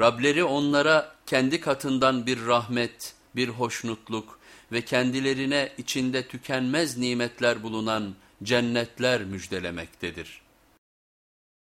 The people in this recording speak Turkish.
Rableri onlara kendi katından bir rahmet, bir hoşnutluk ve kendilerine içinde tükenmez nimetler bulunan cennetler müjdelemektedir.